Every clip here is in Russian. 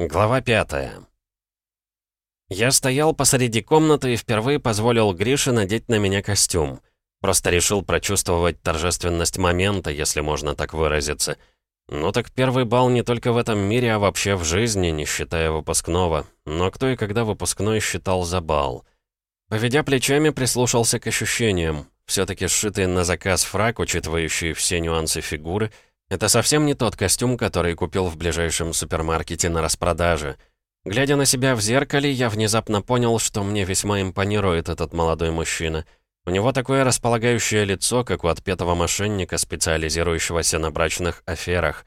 Глава пятая. Я стоял посреди комнаты и впервые позволил Грише надеть на меня костюм. Просто решил прочувствовать торжественность момента, если можно так выразиться. Ну так первый бал не только в этом мире, а вообще в жизни, не считая выпускного. Но кто и когда выпускной считал за бал? Поведя плечами, прислушался к ощущениям. все таки сшитый на заказ фраг, учитывающий все нюансы фигуры — это совсем не тот костюм, который купил в ближайшем супермаркете на распродаже. Глядя на себя в зеркале, я внезапно понял, что мне весьма импонирует этот молодой мужчина. У него такое располагающее лицо, как у отпетого мошенника, специализирующегося на брачных аферах.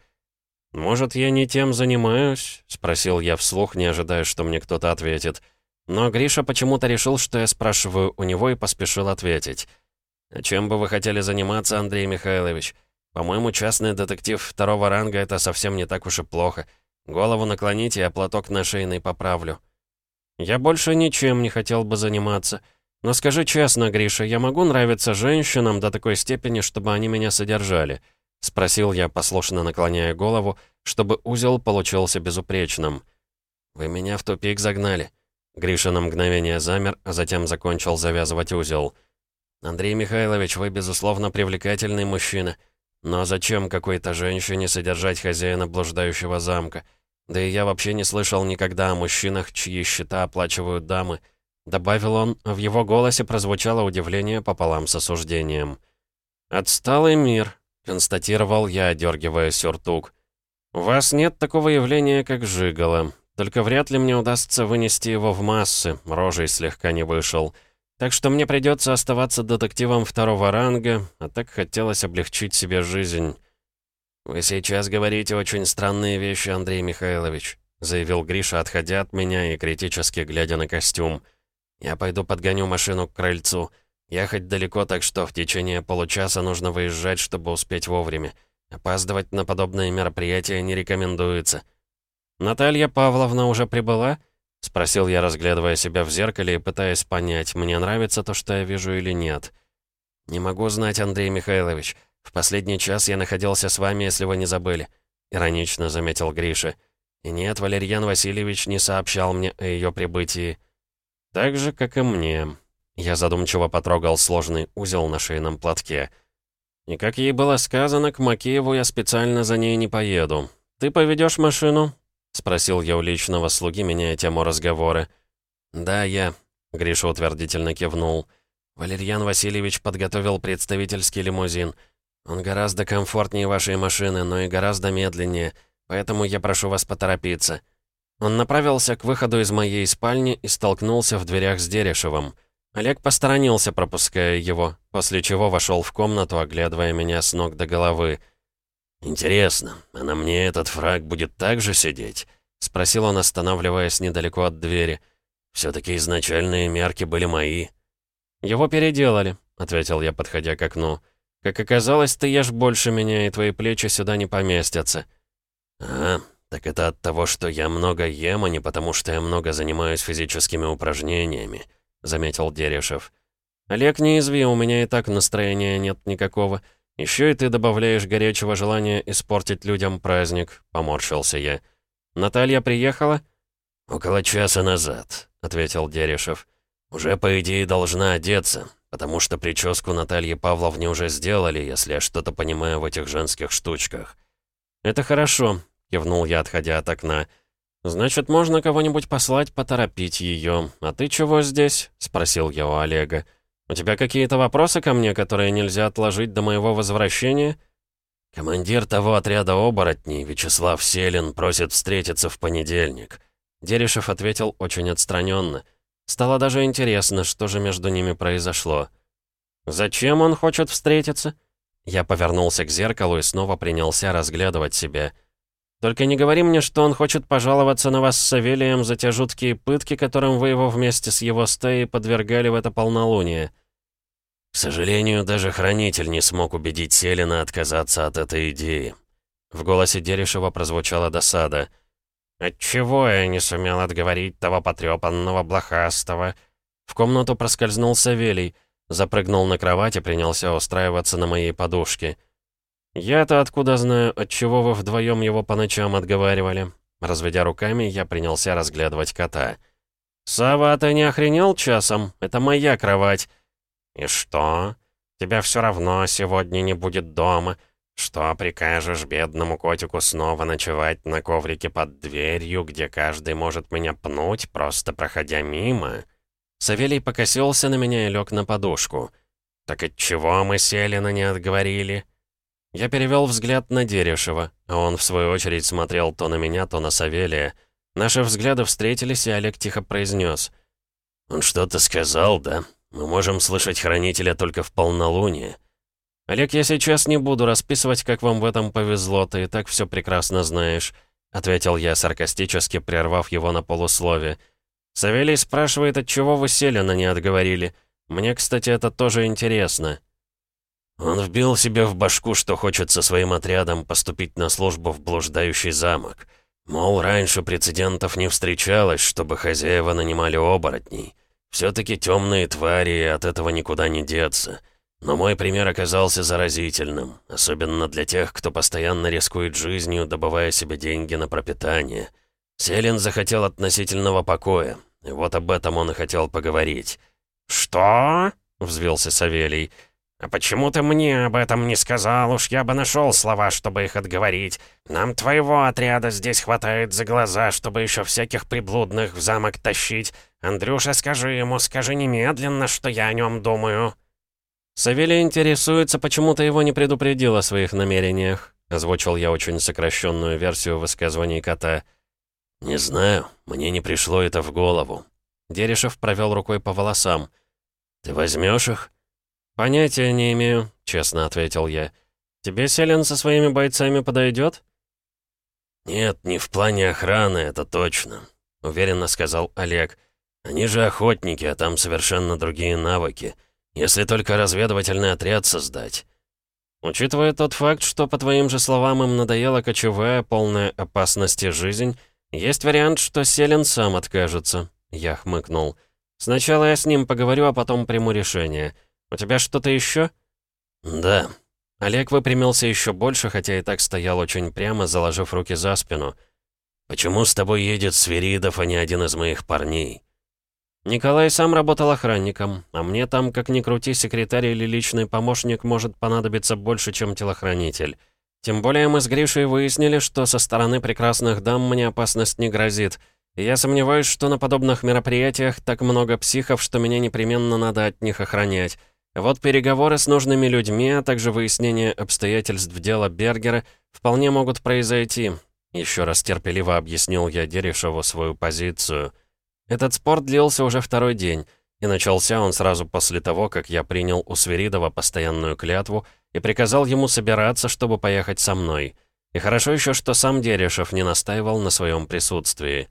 «Может, я не тем занимаюсь?» — спросил я вслух, не ожидая, что мне кто-то ответит. Но Гриша почему-то решил, что я спрашиваю у него и поспешил ответить. «А чем бы вы хотели заниматься, Андрей Михайлович?» По-моему, частный детектив второго ранга — это совсем не так уж и плохо. Голову наклоните, а платок на шейный поправлю. Я больше ничем не хотел бы заниматься. Но скажи честно, Гриша, я могу нравиться женщинам до такой степени, чтобы они меня содержали?» — спросил я, послушно наклоняя голову, чтобы узел получился безупречным. «Вы меня в тупик загнали». Гриша на мгновение замер, а затем закончил завязывать узел. «Андрей Михайлович, вы, безусловно, привлекательный мужчина». Но зачем какой-то женщине содержать хозяина блуждающего замка? Да и я вообще не слышал никогда о мужчинах, чьи счета оплачивают дамы. Добавил он, в его голосе прозвучало удивление пополам с осуждением. «Отсталый мир», — констатировал я, одергивая сюртук. «У вас нет такого явления, как жигало. Только вряд ли мне удастся вынести его в массы, рожей слегка не вышел. Так что мне придется оставаться детективом второго ранга, а так хотелось облегчить себе жизнь. «Вы сейчас говорите очень странные вещи, Андрей Михайлович», заявил Гриша, отходя от меня и критически глядя на костюм. «Я пойду подгоню машину к крыльцу. Ехать далеко, так что в течение получаса нужно выезжать, чтобы успеть вовремя. Опаздывать на подобные мероприятия не рекомендуется». «Наталья Павловна уже прибыла?» — спросил я, разглядывая себя в зеркале и пытаясь понять, мне нравится то, что я вижу или нет. «Не могу знать, Андрей Михайлович. В последний час я находился с вами, если вы не забыли», — иронично заметил Гриша. «И нет, Валерьян Васильевич не сообщал мне о ее прибытии». «Так же, как и мне». Я задумчиво потрогал сложный узел на шейном платке. «И как ей было сказано, к Макееву я специально за ней не поеду. Ты поведешь машину?» — спросил я у личного слуги, меняя тему разговора. «Да, я», — Гриша утвердительно кивнул. «Валерьян Васильевич подготовил представительский лимузин. Он гораздо комфортнее вашей машины, но и гораздо медленнее, поэтому я прошу вас поторопиться». Он направился к выходу из моей спальни и столкнулся в дверях с Дерешевым. Олег посторонился, пропуская его, после чего вошел в комнату, оглядывая меня с ног до головы. «Интересно, а на мне этот фраг будет так же сидеть?» — спросил он, останавливаясь недалеко от двери. «Все-таки изначальные мерки были мои». «Его переделали», — ответил я, подходя к окну. «Как оказалось, ты ешь больше меня, и твои плечи сюда не поместятся». «А, так это от того, что я много ем, а не потому, что я много занимаюсь физическими упражнениями», — заметил Дерешев. «Олег, не изви, у меня и так настроения нет никакого». «Еще и ты добавляешь горячего желания испортить людям праздник», — поморщился я. «Наталья приехала?» «Около часа назад», — ответил Дерешев. «Уже, по идее, должна одеться, потому что прическу Натальи Павловне уже сделали, если я что-то понимаю в этих женских штучках». «Это хорошо», — кивнул я, отходя от окна. «Значит, можно кого-нибудь послать поторопить ее. А ты чего здесь?» — спросил я у Олега. «У тебя какие-то вопросы ко мне, которые нельзя отложить до моего возвращения?» «Командир того отряда оборотней, Вячеслав Селин, просит встретиться в понедельник». Дерешев ответил очень отстраненно. Стало даже интересно, что же между ними произошло. «Зачем он хочет встретиться?» Я повернулся к зеркалу и снова принялся разглядывать себя. «Только не говори мне, что он хочет пожаловаться на вас с Савелием за те жуткие пытки, которым вы его вместе с его стаей подвергали в это полнолуние». К сожалению, даже Хранитель не смог убедить Селина отказаться от этой идеи. В голосе Дерешева прозвучала досада. «Отчего я не сумел отговорить того потрепанного блохастого?» В комнату проскользнул Савелий, запрыгнул на кровать и принялся устраиваться на моей подушке. «Я-то откуда знаю, отчего вы вдвоем его по ночам отговаривали?» Разведя руками, я принялся разглядывать кота. «Сава, ты не охренел часом? Это моя кровать». «И что? Тебя все равно сегодня не будет дома. Что прикажешь бедному котику снова ночевать на коврике под дверью, где каждый может меня пнуть, просто проходя мимо?» Савелий покосился на меня и лег на подушку. «Так отчего мы Селина не отговорили?» Я перевел взгляд на Дерешева, а он, в свою очередь, смотрел то на меня, то на Савелия. Наши взгляды встретились, и Олег тихо произнес. «Он что-то сказал, да? Мы можем слышать Хранителя только в полнолуние». «Олег, я сейчас не буду расписывать, как вам в этом повезло, ты и так все прекрасно знаешь», — ответил я саркастически, прервав его на полуслове. «Савелий спрашивает, отчего вы Селина не отговорили. Мне, кстати, это тоже интересно». Он вбил себе в башку, что хочет со своим отрядом поступить на службу в блуждающий замок. Мол, раньше прецедентов не встречалось, чтобы хозяева нанимали оборотней. Все-таки темные твари, и от этого никуда не деться. Но мой пример оказался заразительным, особенно для тех, кто постоянно рискует жизнью, добывая себе деньги на пропитание. Селин захотел относительного покоя, и вот об этом он и хотел поговорить. «Что?» — взвился Савелий. «А почему ты мне об этом не сказал? Уж я бы нашел слова, чтобы их отговорить. Нам твоего отряда здесь хватает за глаза, чтобы еще всяких приблудных в замок тащить. Андрюша, скажи ему, скажи немедленно, что я о нем думаю». «Савелий интересуется, почему ты его не предупредил о своих намерениях», озвучил я очень сокращенную версию высказываний кота. «Не знаю, мне не пришло это в голову». Дерешев провел рукой по волосам. «Ты возьмешь их?» «Понятия не имею», — честно ответил я. «Тебе Селен со своими бойцами подойдет?» «Нет, не в плане охраны, это точно», — уверенно сказал Олег. «Они же охотники, а там совершенно другие навыки. Если только разведывательный отряд создать». «Учитывая тот факт, что, по твоим же словам, им надоела кочевая, полная опасности жизнь, есть вариант, что Селен сам откажется», — я хмыкнул. «Сначала я с ним поговорю, а потом приму решение». «У тебя что-то еще?» «Да». Олег выпрямился еще больше, хотя и так стоял очень прямо, заложив руки за спину. «Почему с тобой едет Свиридов, а не один из моих парней?» «Николай сам работал охранником, а мне там, как ни крути, секретарь или личный помощник может понадобиться больше, чем телохранитель. Тем более мы с Гришей выяснили, что со стороны прекрасных дам мне опасность не грозит, и я сомневаюсь, что на подобных мероприятиях так много психов, что меня непременно надо от них охранять». Вот переговоры с нужными людьми, а также выяснение обстоятельств дела Бергера вполне могут произойти. Еще раз терпеливо объяснил я Дерешеву свою позицию. Этот спор длился уже второй день, и начался он сразу после того, как я принял у Свиридова постоянную клятву и приказал ему собираться, чтобы поехать со мной. И хорошо еще, что сам Дерешев не настаивал на своем присутствии.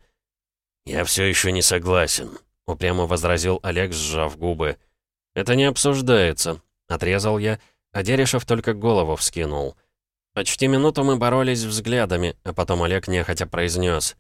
«Я все еще не согласен», — упрямо возразил Олег, сжав губы. «Это не обсуждается», — отрезал я, а Дерешев только голову вскинул. Почти минуту мы боролись взглядами, а потом Олег нехотя произнес.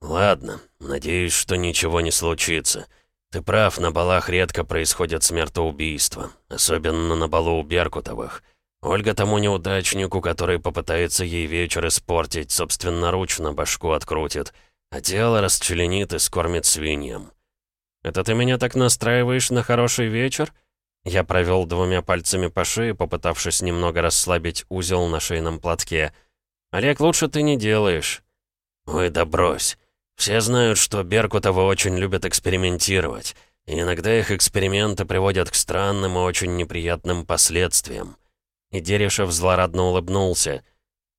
«Ладно, надеюсь, что ничего не случится. Ты прав, на балах редко происходят смертоубийства, особенно на балу у Беркутовых. Ольга тому неудачнику, который попытается ей вечер испортить, собственноручно башку открутит, а тело расчленит и скормит свиньям. «Это ты меня так настраиваешь на хороший вечер?» Я провел двумя пальцами по шее, попытавшись немного расслабить узел на шейном платке. «Олег, лучше ты не делаешь». «Ой, да брось. Все знают, что Беркутовы очень любят экспериментировать. И иногда их эксперименты приводят к странным и очень неприятным последствиям». И Дерешев злорадно улыбнулся.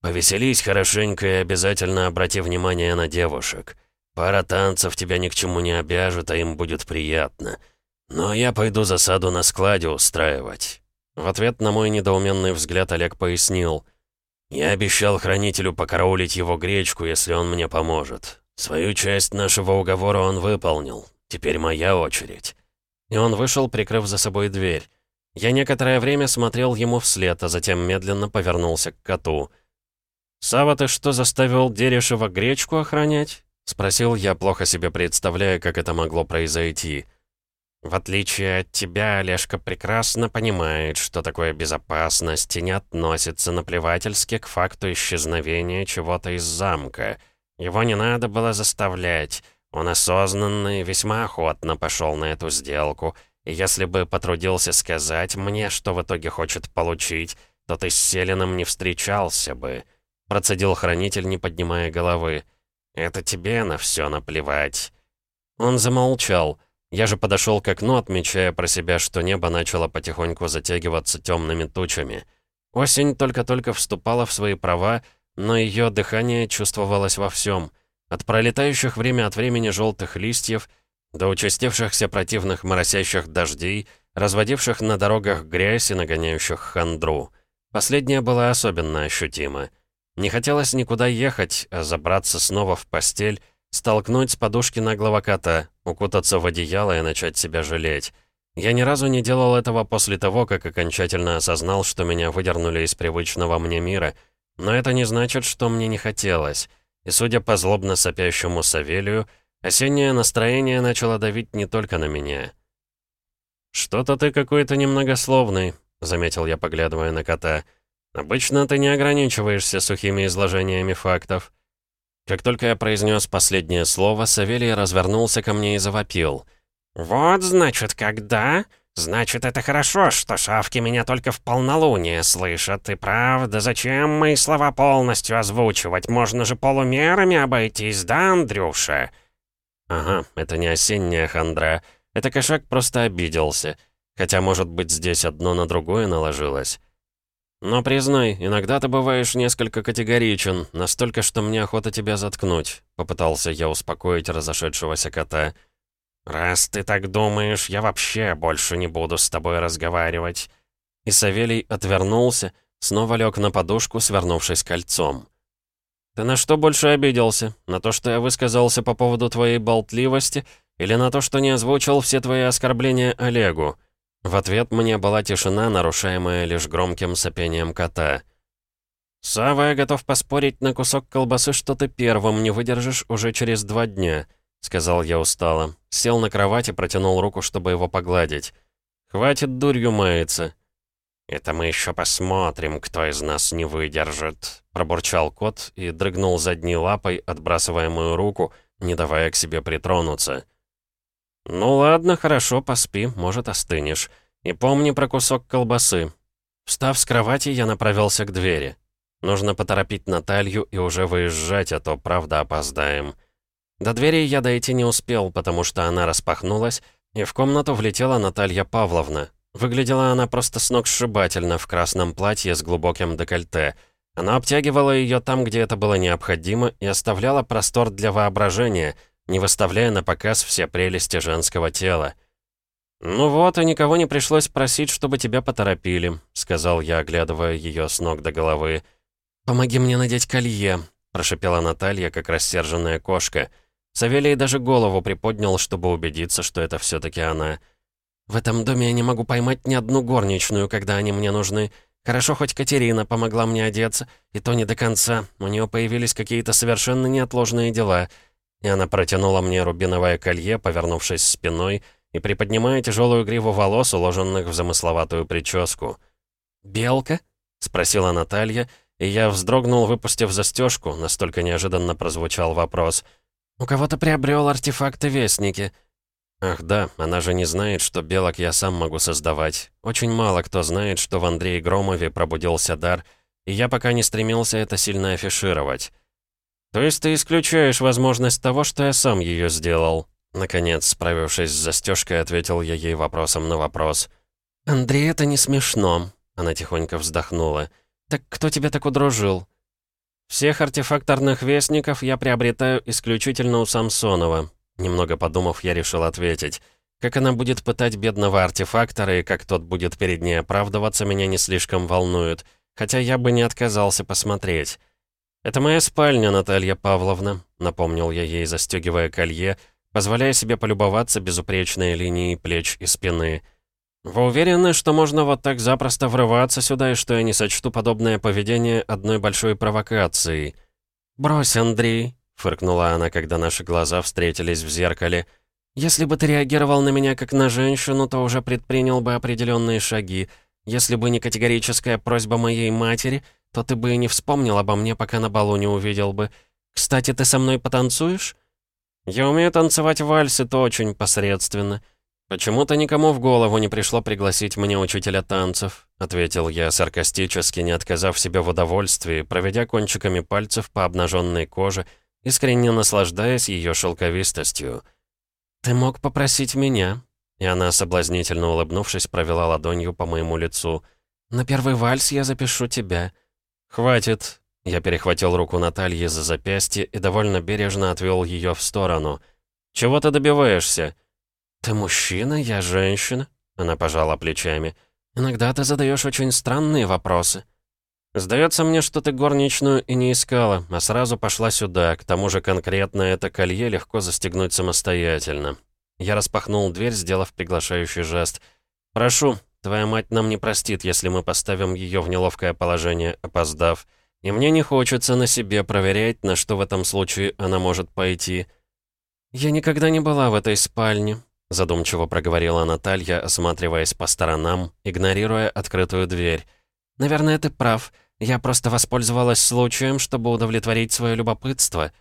«Повеселись хорошенько и обязательно обрати внимание на девушек». Пара танцев тебя ни к чему не обяжет, а им будет приятно. Но я пойду засаду на складе устраивать». В ответ на мой недоуменный взгляд Олег пояснил. «Я обещал хранителю покараулить его гречку, если он мне поможет. Свою часть нашего уговора он выполнил. Теперь моя очередь». И он вышел, прикрыв за собой дверь. Я некоторое время смотрел ему вслед, а затем медленно повернулся к коту. «Сава, ты что, заставил Дерешева гречку охранять?» Спросил я, плохо себе представляя, как это могло произойти. В отличие от тебя, Олежка прекрасно понимает, что такое безопасность и не относится наплевательски к факту исчезновения чего-то из замка. Его не надо было заставлять. Он осознанно и весьма охотно пошел на эту сделку. И если бы потрудился сказать мне, что в итоге хочет получить, то ты с Селином не встречался бы», — процедил хранитель, не поднимая головы. «Это тебе на все наплевать». Он замолчал. Я же подошел к окну, отмечая про себя, что небо начало потихоньку затягиваться темными тучами. Осень только-только вступала в свои права, но ее дыхание чувствовалось во всем. От пролетающих время от времени желтых листьев до участившихся противных моросящих дождей, разводивших на дорогах грязь и нагоняющих хандру. Последнее было особенно ощутимо. Не хотелось никуда ехать, а забраться снова в постель, столкнуть с подушки наглого кота, укутаться в одеяло и начать себя жалеть. Я ни разу не делал этого после того, как окончательно осознал, что меня выдернули из привычного мне мира. Но это не значит, что мне не хотелось. И судя по злобно сопящему Савелию, осеннее настроение начало давить не только на меня. «Что-то ты какой-то немногословный», — заметил я, поглядывая на кота. «Обычно ты не ограничиваешься сухими изложениями фактов». Как только я произнес последнее слово, Савелий развернулся ко мне и завопил. «Вот, значит, когда? Значит, это хорошо, что шавки меня только в полнолуние слышат. И правда, зачем мои слова полностью озвучивать? Можно же полумерами обойтись, да, Андрюша?» «Ага, это не осенняя хандра. Это кошак просто обиделся. Хотя, может быть, здесь одно на другое наложилось». «Но признай, иногда ты бываешь несколько категоричен, настолько, что мне охота тебя заткнуть», — попытался я успокоить разошедшегося кота. «Раз ты так думаешь, я вообще больше не буду с тобой разговаривать». И Савелий отвернулся, снова лег на подушку, свернувшись кольцом. «Ты на что больше обиделся? На то, что я высказался по поводу твоей болтливости, или на то, что не озвучил все твои оскорбления Олегу?» В ответ мне была тишина, нарушаемая лишь громким сопением кота. «Сава, я готов поспорить на кусок колбасы, что ты первым не выдержишь уже через два дня», — сказал я устало. Сел на кровать и протянул руку, чтобы его погладить. «Хватит дурью маяться». «Это мы еще посмотрим, кто из нас не выдержит», — пробурчал кот и дрыгнул задней лапой, отбрасывая мою руку, не давая к себе притронуться. «Ну ладно, хорошо, поспи, может, остынешь. И помни про кусок колбасы». Встав с кровати, я направился к двери. Нужно поторопить Наталью и уже выезжать, а то, правда, опоздаем. До двери я дойти не успел, потому что она распахнулась, и в комнату влетела Наталья Павловна. Выглядела она просто сногсшибательно в красном платье с глубоким декольте. Она обтягивала ее там, где это было необходимо, и оставляла простор для воображения — не выставляя на показ все прелести женского тела. «Ну вот, и никого не пришлось просить, чтобы тебя поторопили», — сказал я, оглядывая ее с ног до головы. «Помоги мне надеть колье», — прошипела Наталья, как рассерженная кошка. Савелий даже голову приподнял, чтобы убедиться, что это все таки она. «В этом доме я не могу поймать ни одну горничную, когда они мне нужны. Хорошо, хоть Катерина помогла мне одеться, и то не до конца. У нее появились какие-то совершенно неотложные дела» и она протянула мне рубиновое колье, повернувшись спиной и приподнимая тяжелую гриву волос, уложенных в замысловатую прическу. «Белка?» — спросила Наталья, и я вздрогнул, выпустив застежку, настолько неожиданно прозвучал вопрос. «У кого-то приобрел артефакты-вестники». «Ах да, она же не знает, что белок я сам могу создавать. Очень мало кто знает, что в Андрее Громове пробудился дар, и я пока не стремился это сильно афишировать». «То есть ты исключаешь возможность того, что я сам ее сделал?» Наконец, справившись с застежкой, ответил я ей вопросом на вопрос. «Андрей, это не смешно», — она тихонько вздохнула. «Так кто тебя так удружил?» «Всех артефакторных вестников я приобретаю исключительно у Самсонова», Немного подумав, я решил ответить. Как она будет пытать бедного артефактора и как тот будет перед ней оправдываться, меня не слишком волнует, хотя я бы не отказался посмотреть. «Это моя спальня, Наталья Павловна», — напомнил я ей, застегивая колье, позволяя себе полюбоваться безупречной линией плеч и спины. «Вы уверены, что можно вот так запросто врываться сюда и что я не сочту подобное поведение одной большой провокацией?» «Брось, Андрей», — фыркнула она, когда наши глаза встретились в зеркале. «Если бы ты реагировал на меня как на женщину, то уже предпринял бы определенные шаги. Если бы не категорическая просьба моей матери...» то ты бы и не вспомнил обо мне, пока на балу не увидел бы. Кстати, ты со мной потанцуешь?» «Я умею танцевать вальс, это очень посредственно. Почему-то никому в голову не пришло пригласить мне учителя танцев», ответил я саркастически, не отказав себе в удовольствии, проведя кончиками пальцев по обнаженной коже, искренне наслаждаясь ее шелковистостью. «Ты мог попросить меня?» И она, соблазнительно улыбнувшись, провела ладонью по моему лицу. «На первый вальс я запишу тебя». «Хватит», я перехватил руку Натальи за запястье и довольно бережно отвел ее в сторону. «Чего ты добиваешься?» «Ты мужчина, я женщина», — она пожала плечами. «Иногда ты задаешь очень странные вопросы». «Сдается мне, что ты горничную и не искала, а сразу пошла сюда. К тому же конкретно это колье легко застегнуть самостоятельно». Я распахнул дверь, сделав приглашающий жест. «Прошу, твоя мать нам не простит, если мы поставим ее в неловкое положение, опоздав». И мне не хочется на себе проверять, на что в этом случае она может пойти. «Я никогда не была в этой спальне», — задумчиво проговорила Наталья, осматриваясь по сторонам, игнорируя открытую дверь. «Наверное, ты прав. Я просто воспользовалась случаем, чтобы удовлетворить свое любопытство».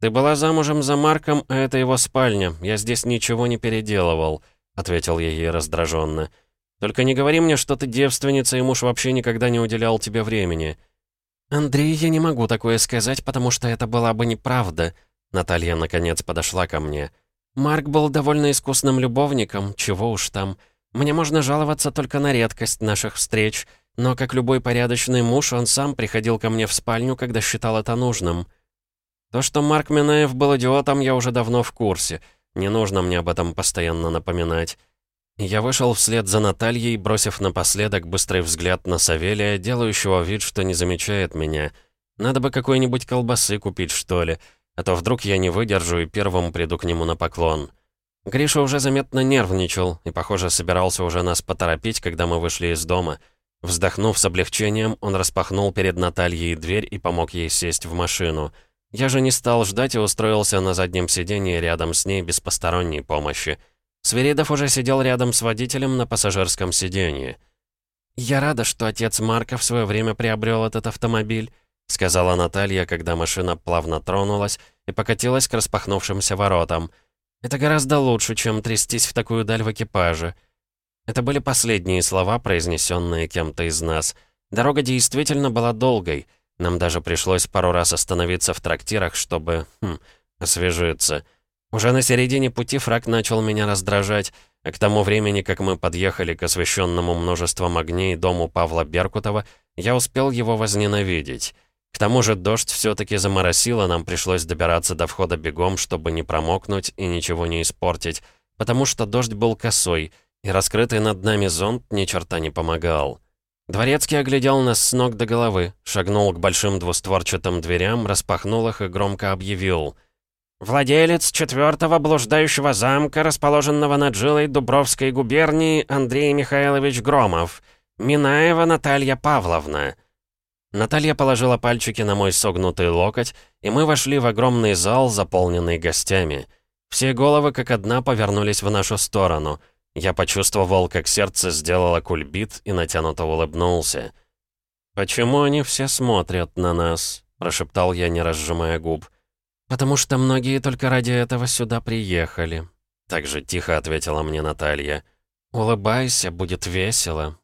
«Ты была замужем за Марком, а это его спальня. Я здесь ничего не переделывал», — ответил я ей раздраженно. «Только не говори мне, что ты девственница, и муж вообще никогда не уделял тебе времени». «Андрей, я не могу такое сказать, потому что это была бы неправда». Наталья, наконец, подошла ко мне. «Марк был довольно искусным любовником, чего уж там. Мне можно жаловаться только на редкость наших встреч, но, как любой порядочный муж, он сам приходил ко мне в спальню, когда считал это нужным». То, что Марк Минаев был идиотом, я уже давно в курсе. Не нужно мне об этом постоянно напоминать. Я вышел вслед за Натальей, бросив напоследок быстрый взгляд на Савелия, делающего вид, что не замечает меня. Надо бы какой-нибудь колбасы купить, что ли, а то вдруг я не выдержу и первым приду к нему на поклон. Гриша уже заметно нервничал и, похоже, собирался уже нас поторопить, когда мы вышли из дома. Вздохнув с облегчением, он распахнул перед Натальей дверь и помог ей сесть в машину. Я же не стал ждать и устроился на заднем сиденье рядом с ней без посторонней помощи. Свиридов уже сидел рядом с водителем на пассажирском сиденье. «Я рада, что отец Марка в свое время приобрел этот автомобиль», сказала Наталья, когда машина плавно тронулась и покатилась к распахнувшимся воротам. «Это гораздо лучше, чем трястись в такую даль в экипаже». Это были последние слова, произнесенные кем-то из нас. Дорога действительно была долгой. Нам даже пришлось пару раз остановиться в трактирах, чтобы, хм, освежиться. Уже на середине пути фраг начал меня раздражать, а к тому времени, как мы подъехали к освещенному множеством огней дому Павла Беркутова, я успел его возненавидеть. К тому же дождь все-таки заморосило, нам пришлось добираться до входа бегом, чтобы не промокнуть и ничего не испортить, потому что дождь был косой, и раскрытый над нами зонт ни черта не помогал. Дворецкий оглядел нас с ног до головы, шагнул к большим двустворчатым дверям, распахнул их и громко объявил — Владелец четвертого блуждающего замка, расположенного над жилой Дубровской губернии, Андрей Михайлович Громов. Минаева Наталья Павловна. Наталья положила пальчики на мой согнутый локоть, и мы вошли в огромный зал, заполненный гостями. Все головы как одна повернулись в нашу сторону. Я почувствовал, как сердце сделало кульбит и натянуто улыбнулся. «Почему они все смотрят на нас?» – прошептал я, не разжимая губ. «Потому что многие только ради этого сюда приехали», — так же тихо ответила мне Наталья. «Улыбайся, будет весело.